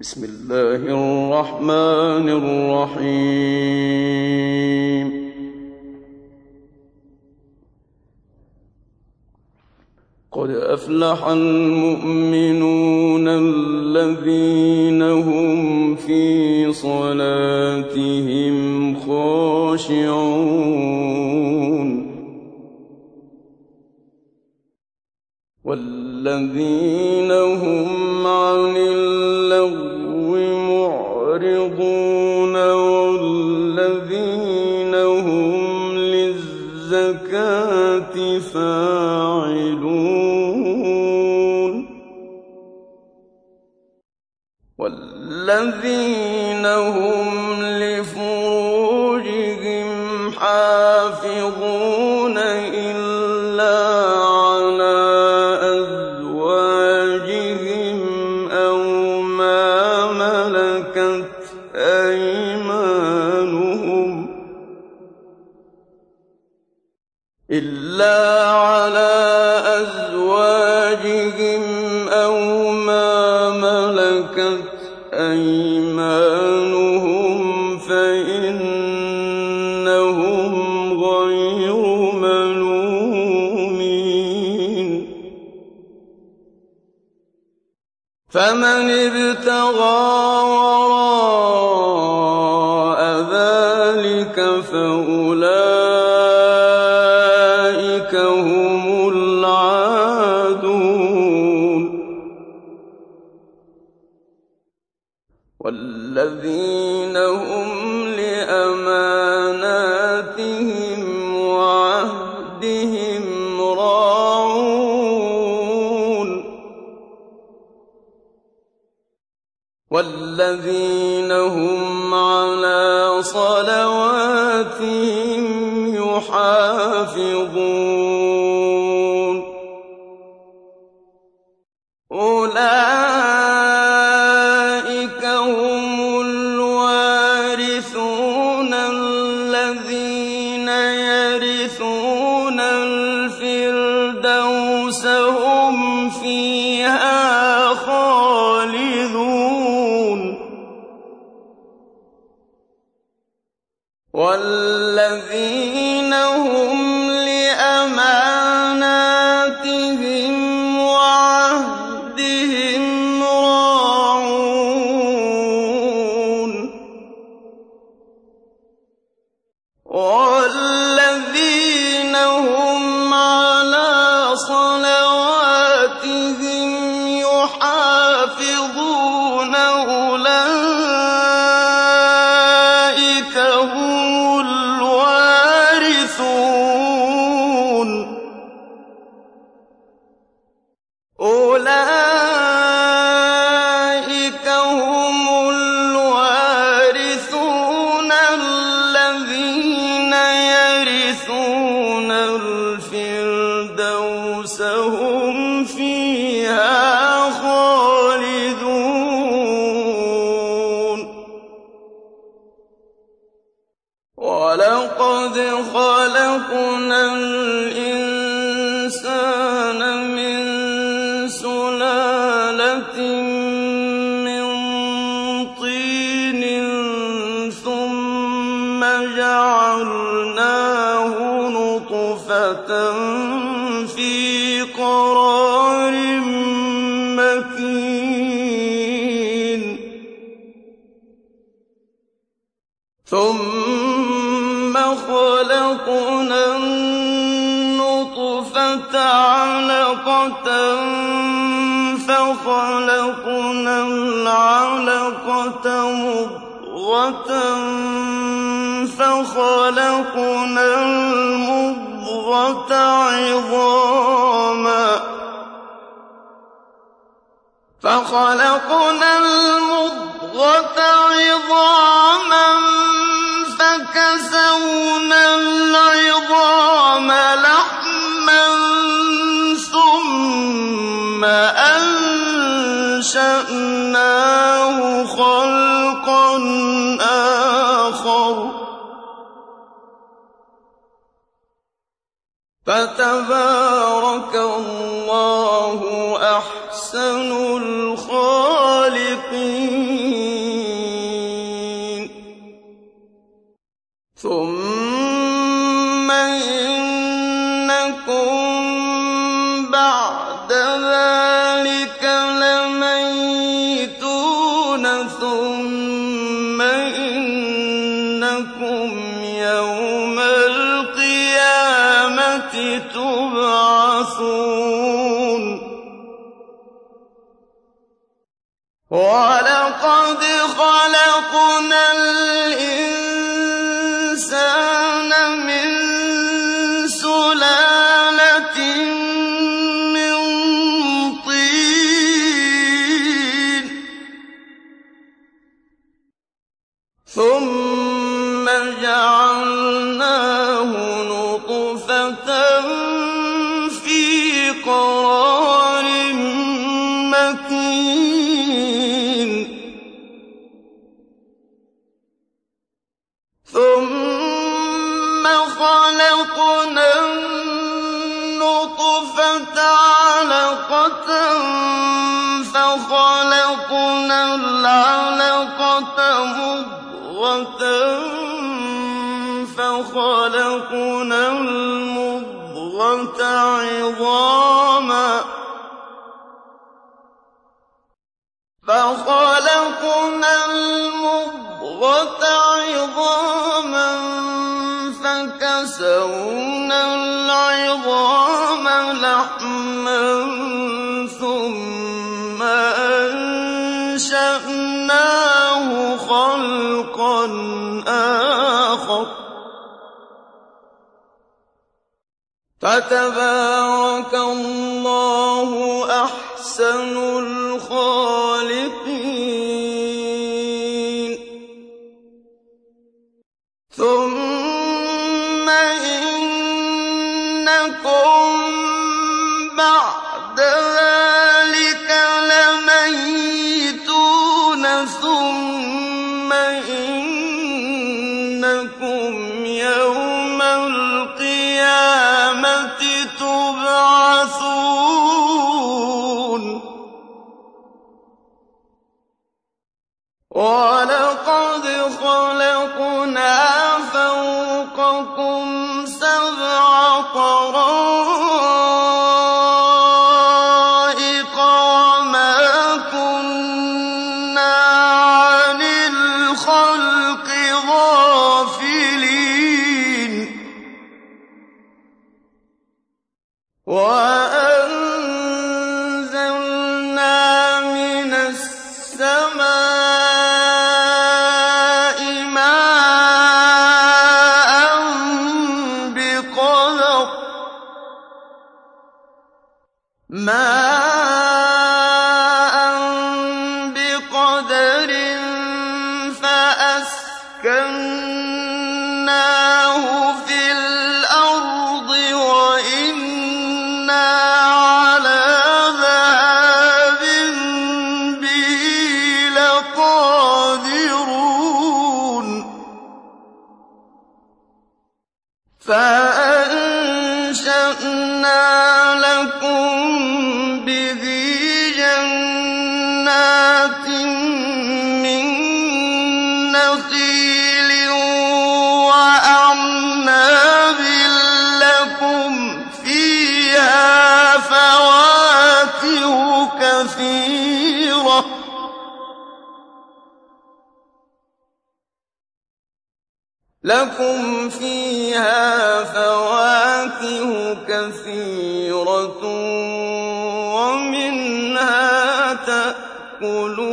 بسم الله الرحمن الرحيم. قد أفلح المؤمنون الذين هم في صلاتهم خاشعون. والذين هم فاعلون والذي ابْتَغَىٰ ذَٰلِكَ فَأُولَٰئِكَ فتبارك فخلقنا المضغة عظاما. فخلقنا المضغة عظاما فكسونا العظام لحما. فتبارك الله أحسن الخالق What? لكم فيها فواكه كثيرة ومنها تأكلون.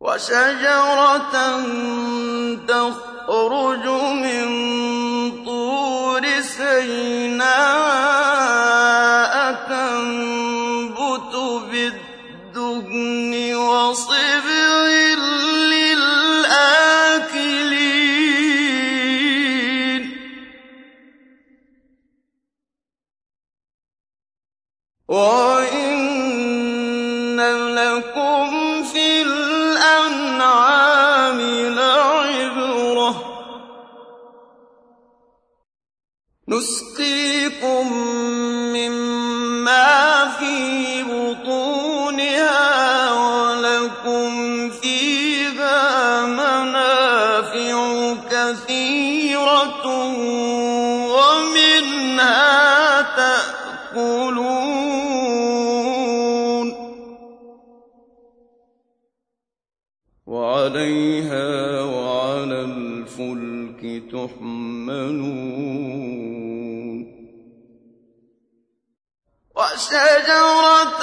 وشجرة تخرج من طور سيناء تنبت بالدهن وصير تحملون وشجرة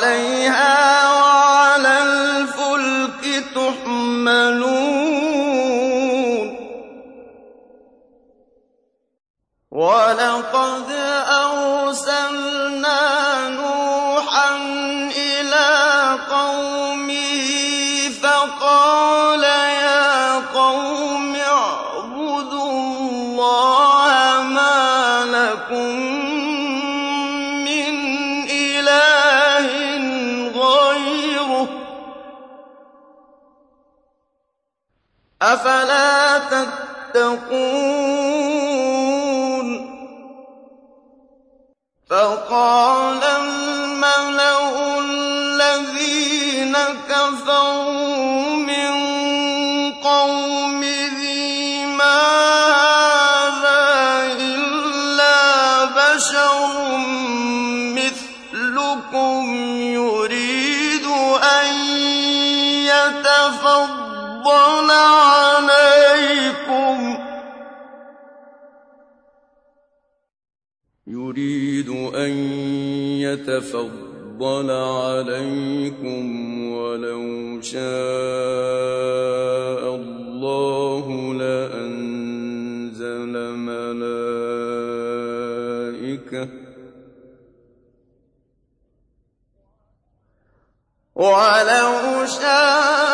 أفلا تتقون فقال الملأ الذين كفروا يريد أن يتفضل عليكم ولو شاء الله لأنزل ملائكة ولو شاء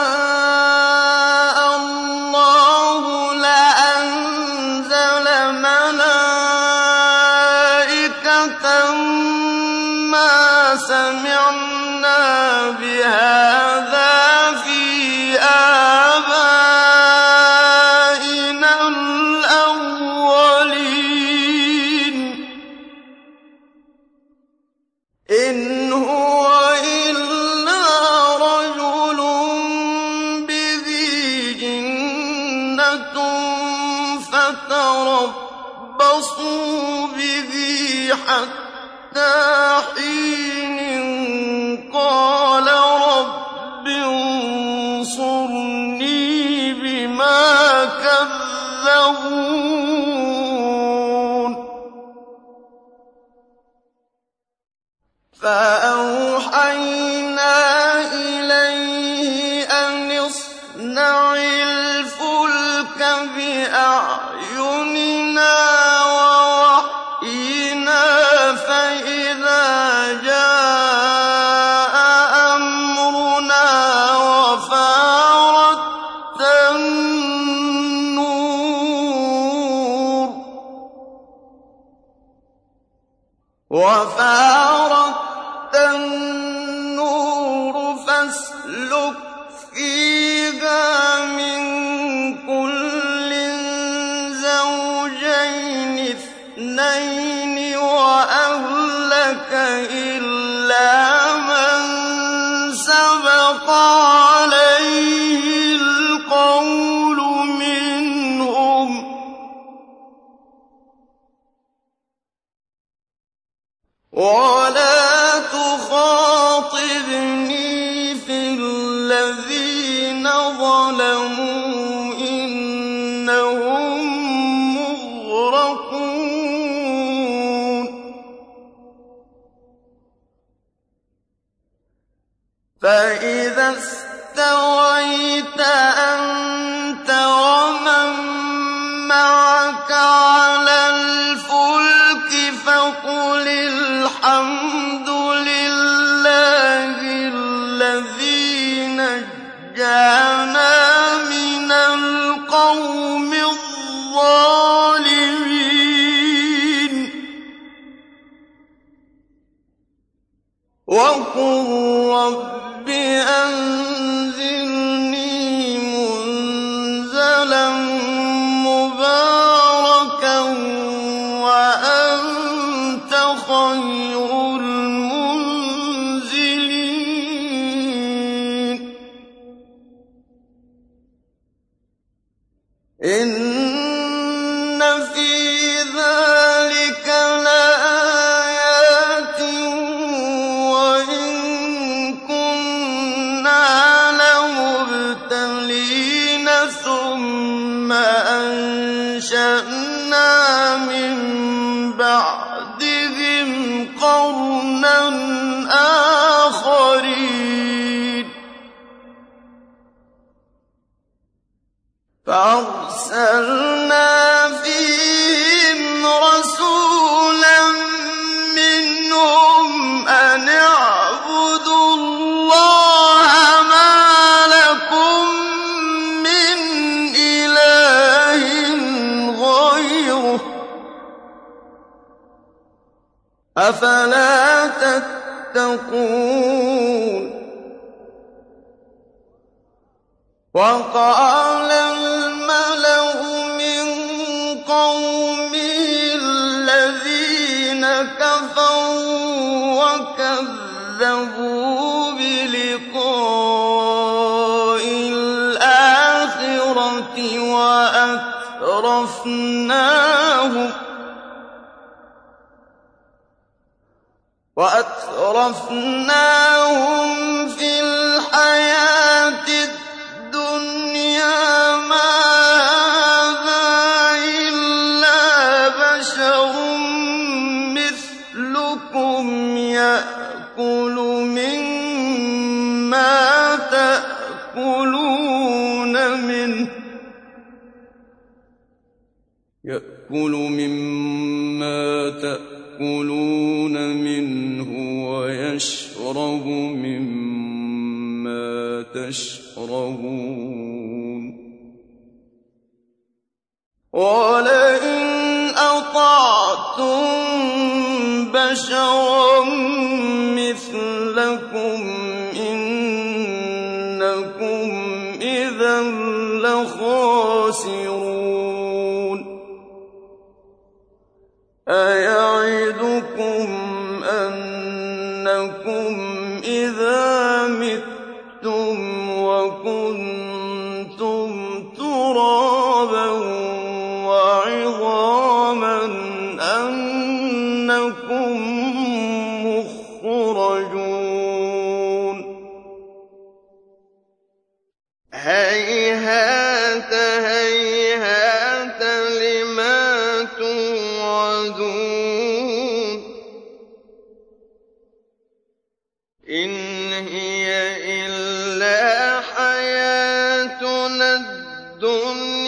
وفاق وَأَتْرَفْنَاهُمْ فِي مِمَّا الدُّنْيَا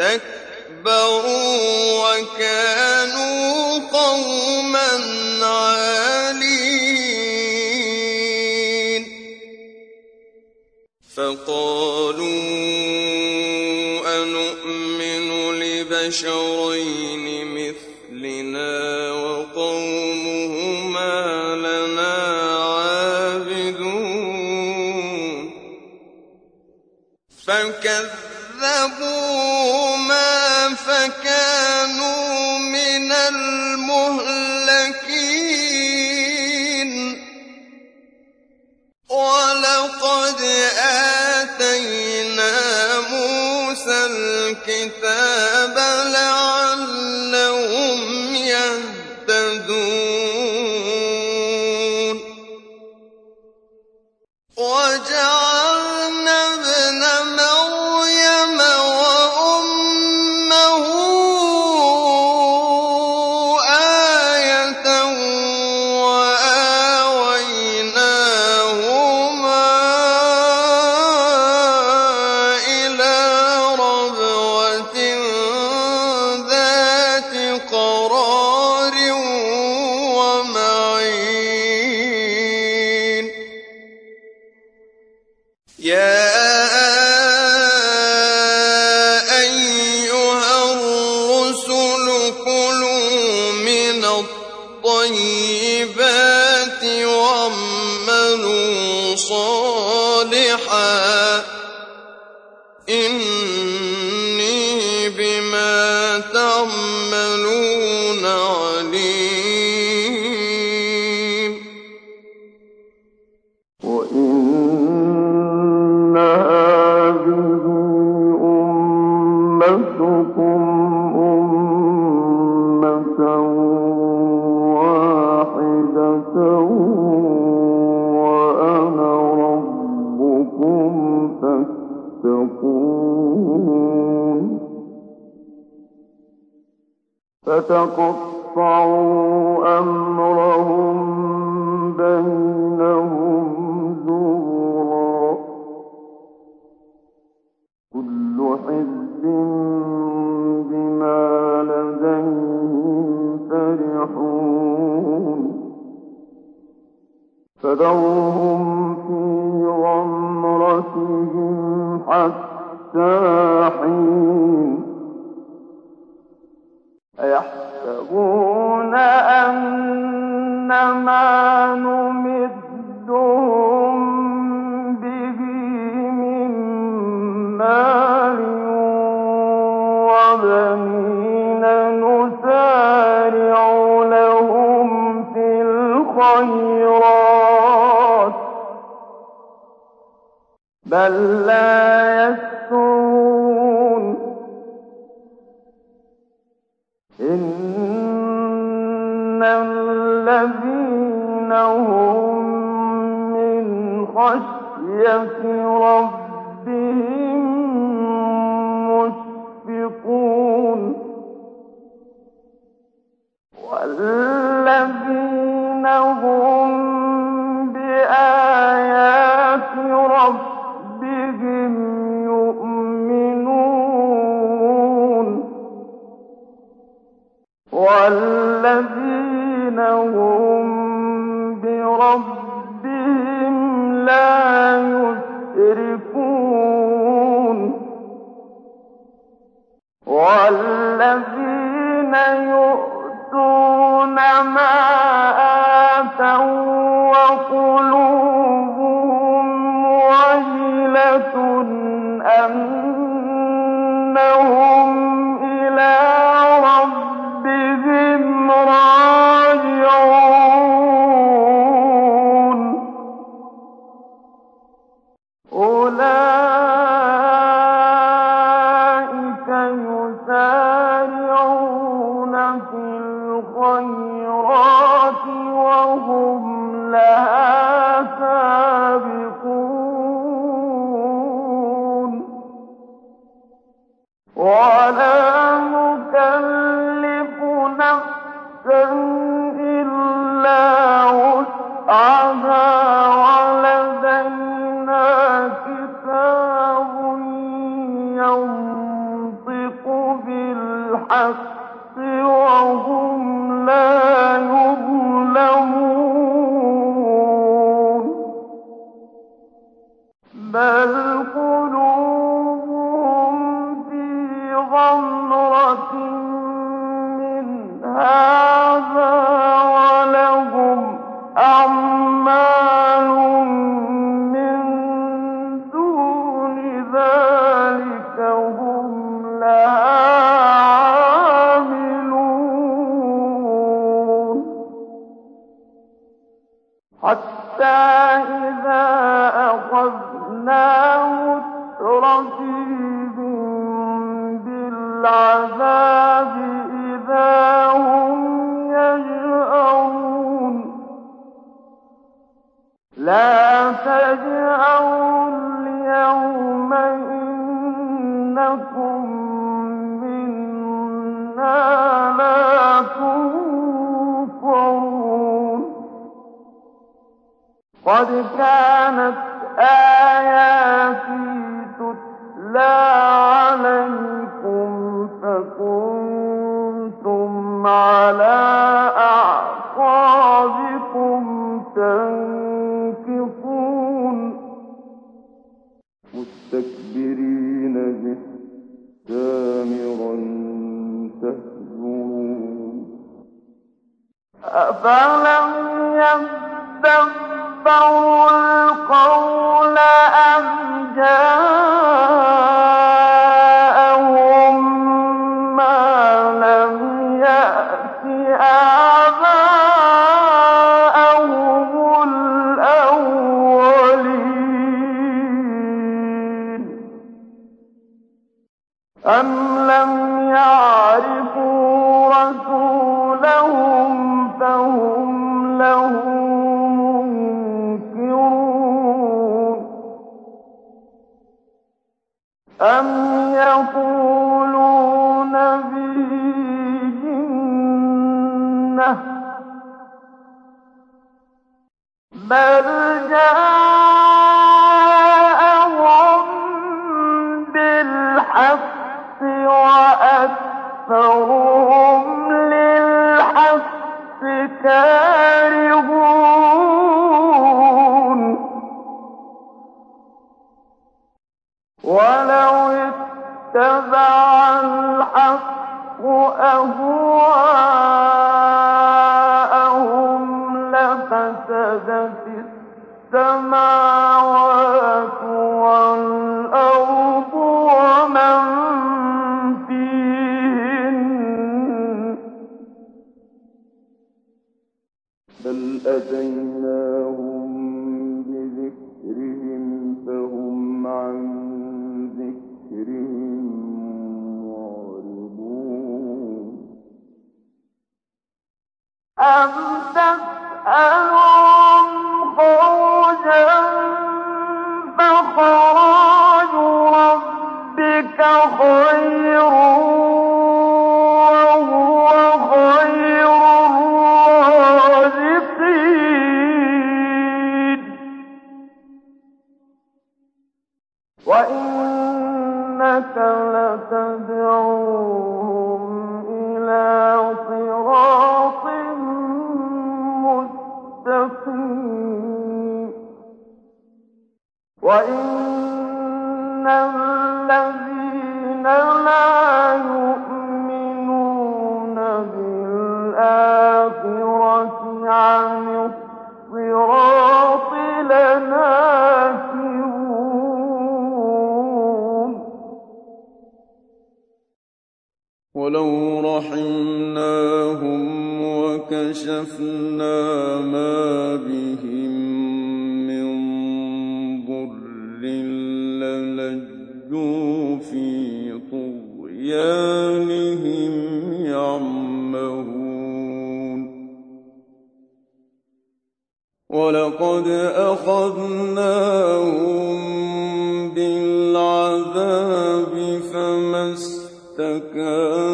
اسْتَكْبَرُوا وَكَانُوا قَوْمًا عَالِينَ. فَقَالُوا أَنُؤْمِنُ لِبَشَرَيْنِ مِثْلِنَا وَقَوْمُهُمَا لَنَا عَابِدُونَ. فَكَذَّبُوا فكانوا को الخيرات بل لا يسترون إن الذين هم من خشية ربهم فكنتم على لفسدت السماوات والأرض. للجوا في طغيانهم يعمهون. ولقد أخذناهم بالعذاب فما استكانوا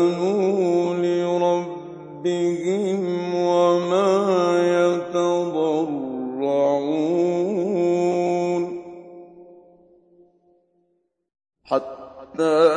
the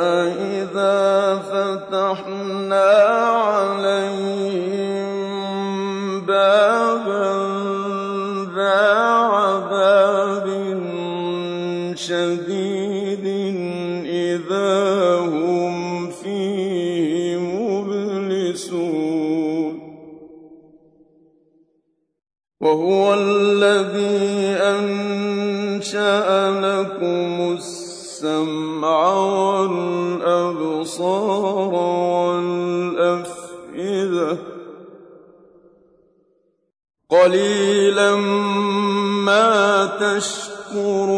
مَّشْكُورٌ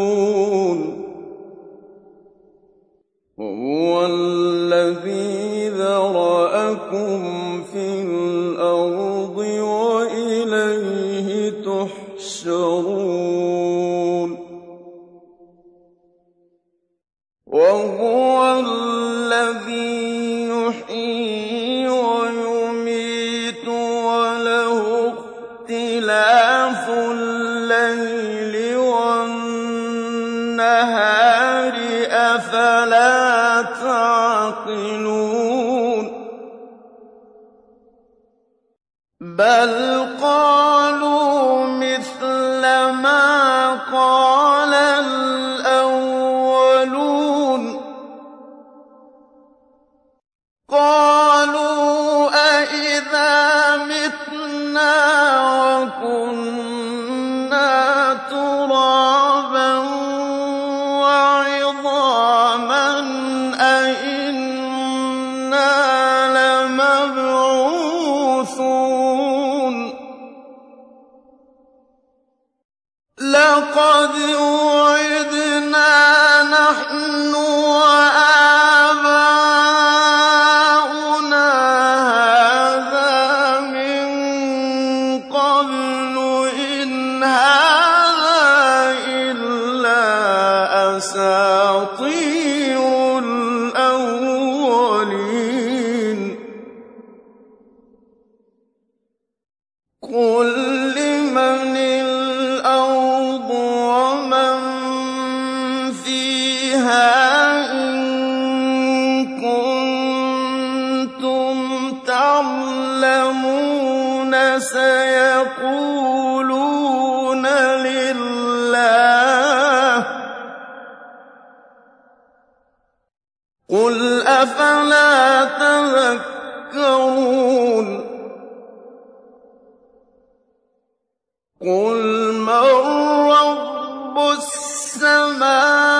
يقولون لله قل أفلا تذكرون قل من رب السماوات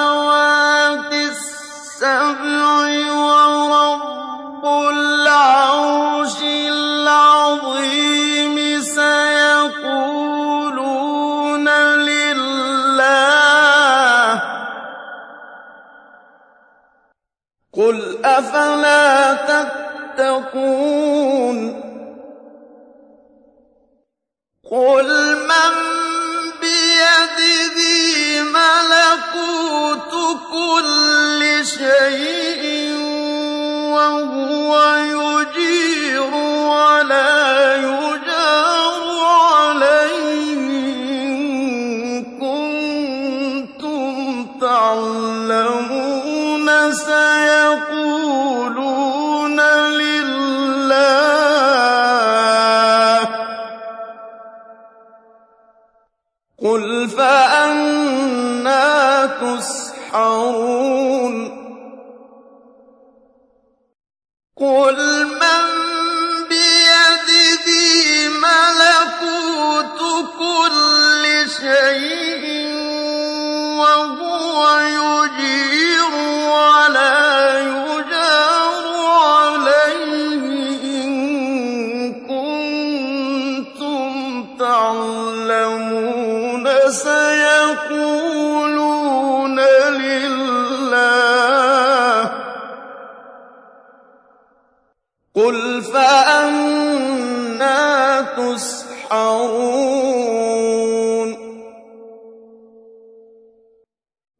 تتقون قل من بيده ملكوت كل شيء وهو قُلْ فَأَنَّىٰ تُسْحَرُونَ. قُلْ مَن بِيَدِهِ مَلَكُوتُ كُلِّ شَيْءٍ.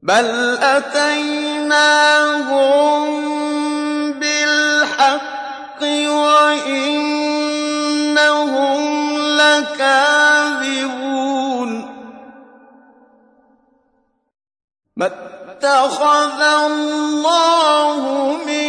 بَلْ أَتَيْنَاهُم بِالْحَقِّ وَإِنَّهُمْ لَكَاذِبُونَ مَا اتَّخَذَ اللَّهُ مِن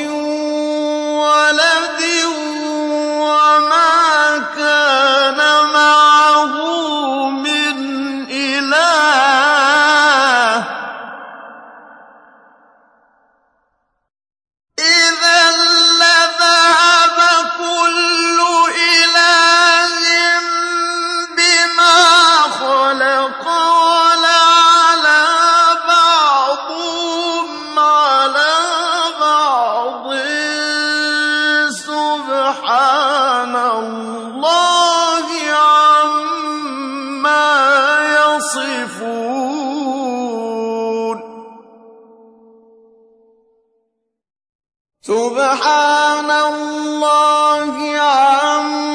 سُبْحَانَ اللَّهِ عَمَّا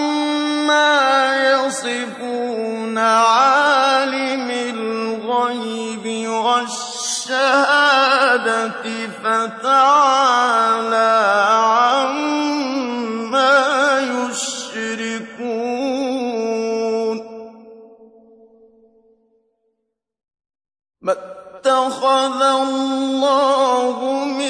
يَصِفُونَ عَالِمِ الْغَيْبِ وَالشَّهَادَةِ فَتَعَالَىٰ عَمَّا يُشْرِكُونَ. مَا اتَّخَذَ اللَّهُ مِن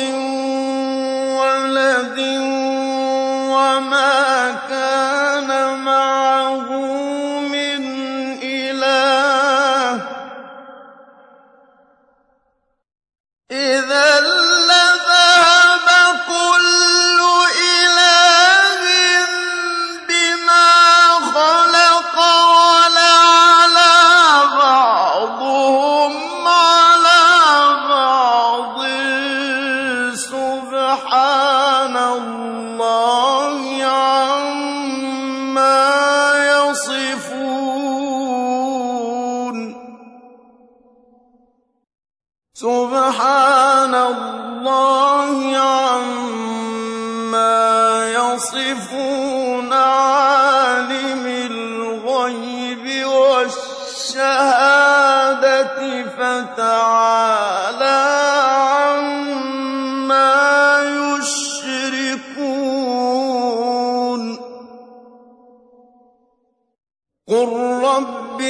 قُل رَّبِّ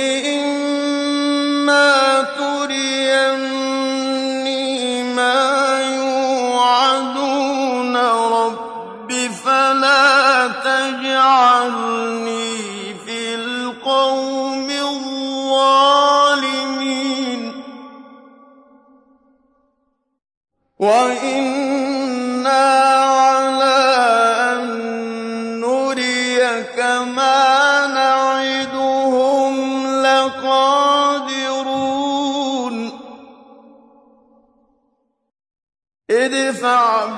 إِمَّا تُرِيَنِّي مَا يُوعَدُونَ رَبِّ فَلَا تَجْعَلْنِي فِي الْقَوْمِ الظَّالِمِينَ وَإِنَّا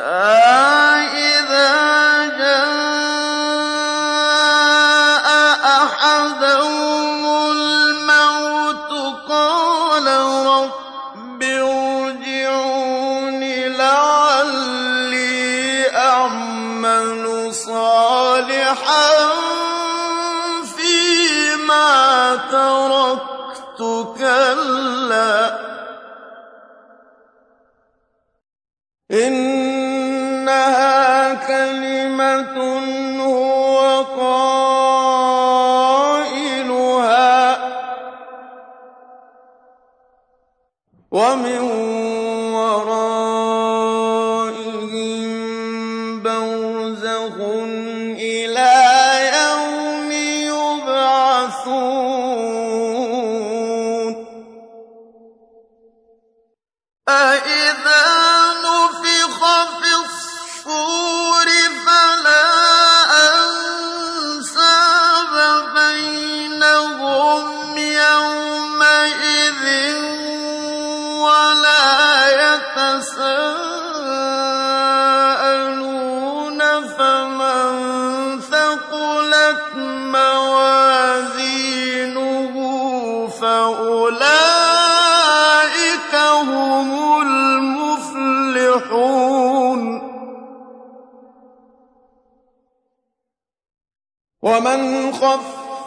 حتى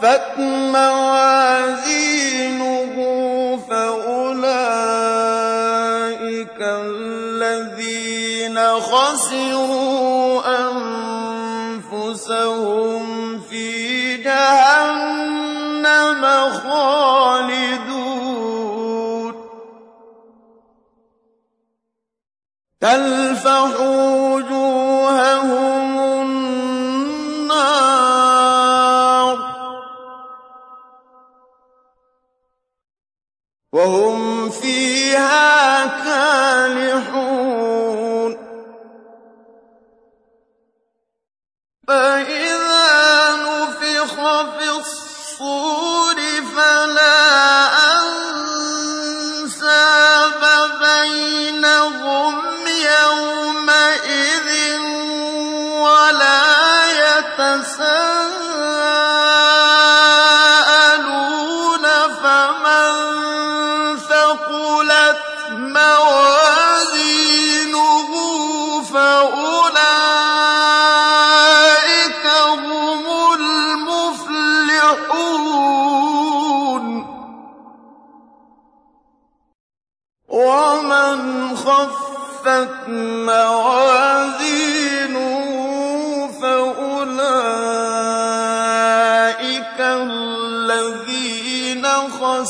فتمن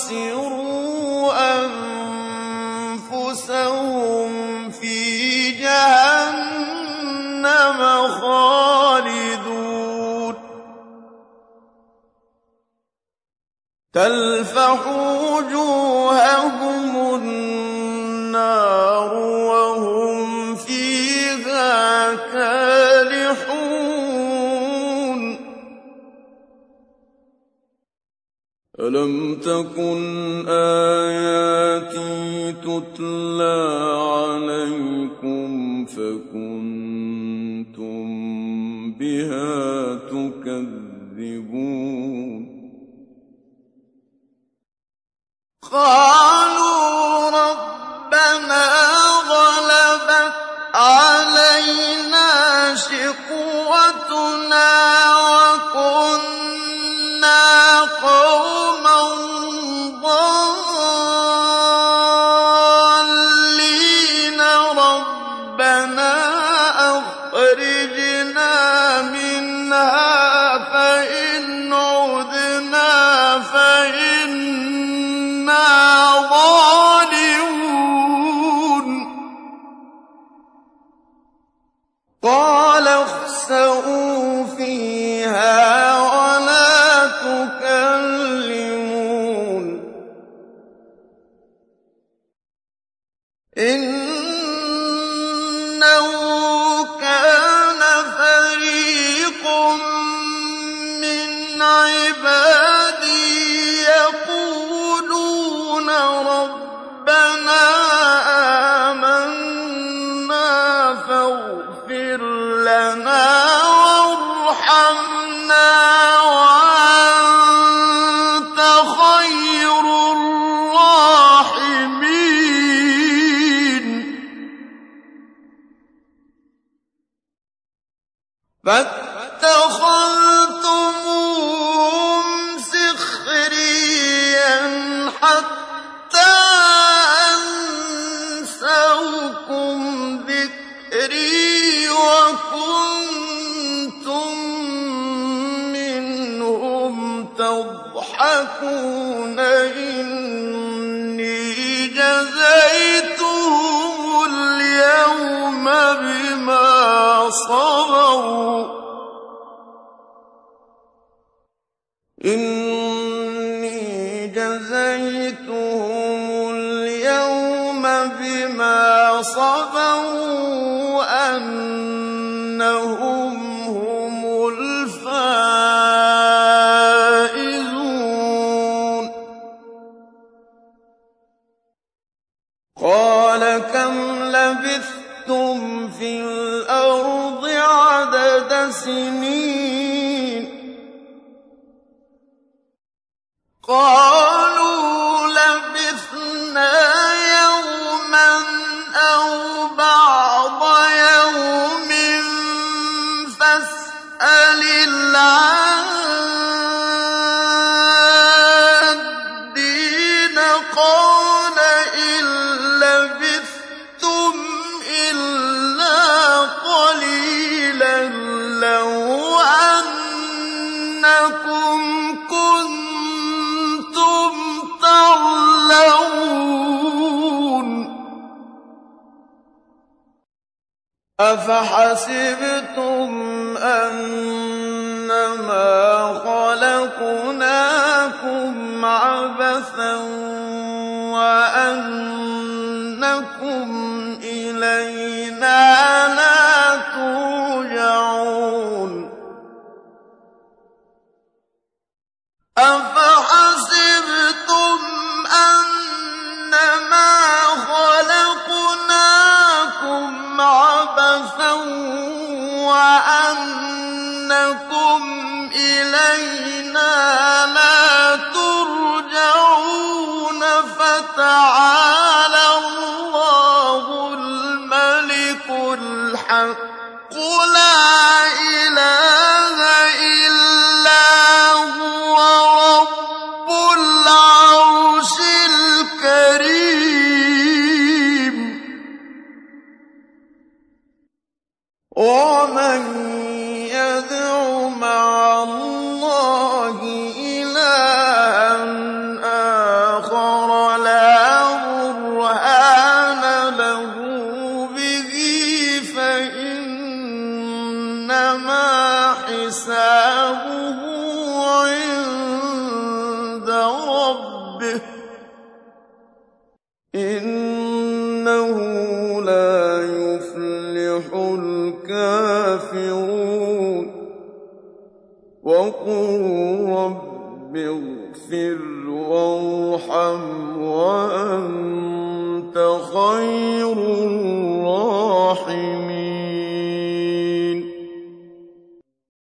خسروا أنفسهم في جهنم خالدون. ألم تكن آياتي تتلى عليكم فكنتم بها تكذبون؟ قالوا ربنا غلبت علينا شقوتنا إن أفحسبتم أنما